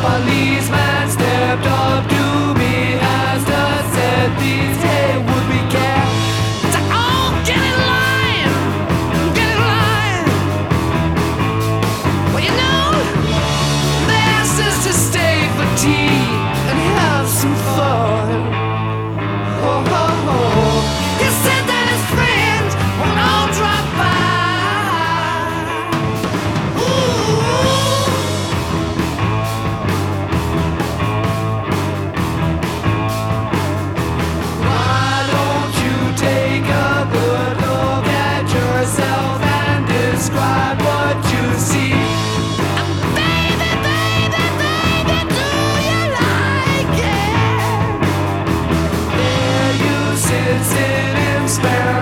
police. stand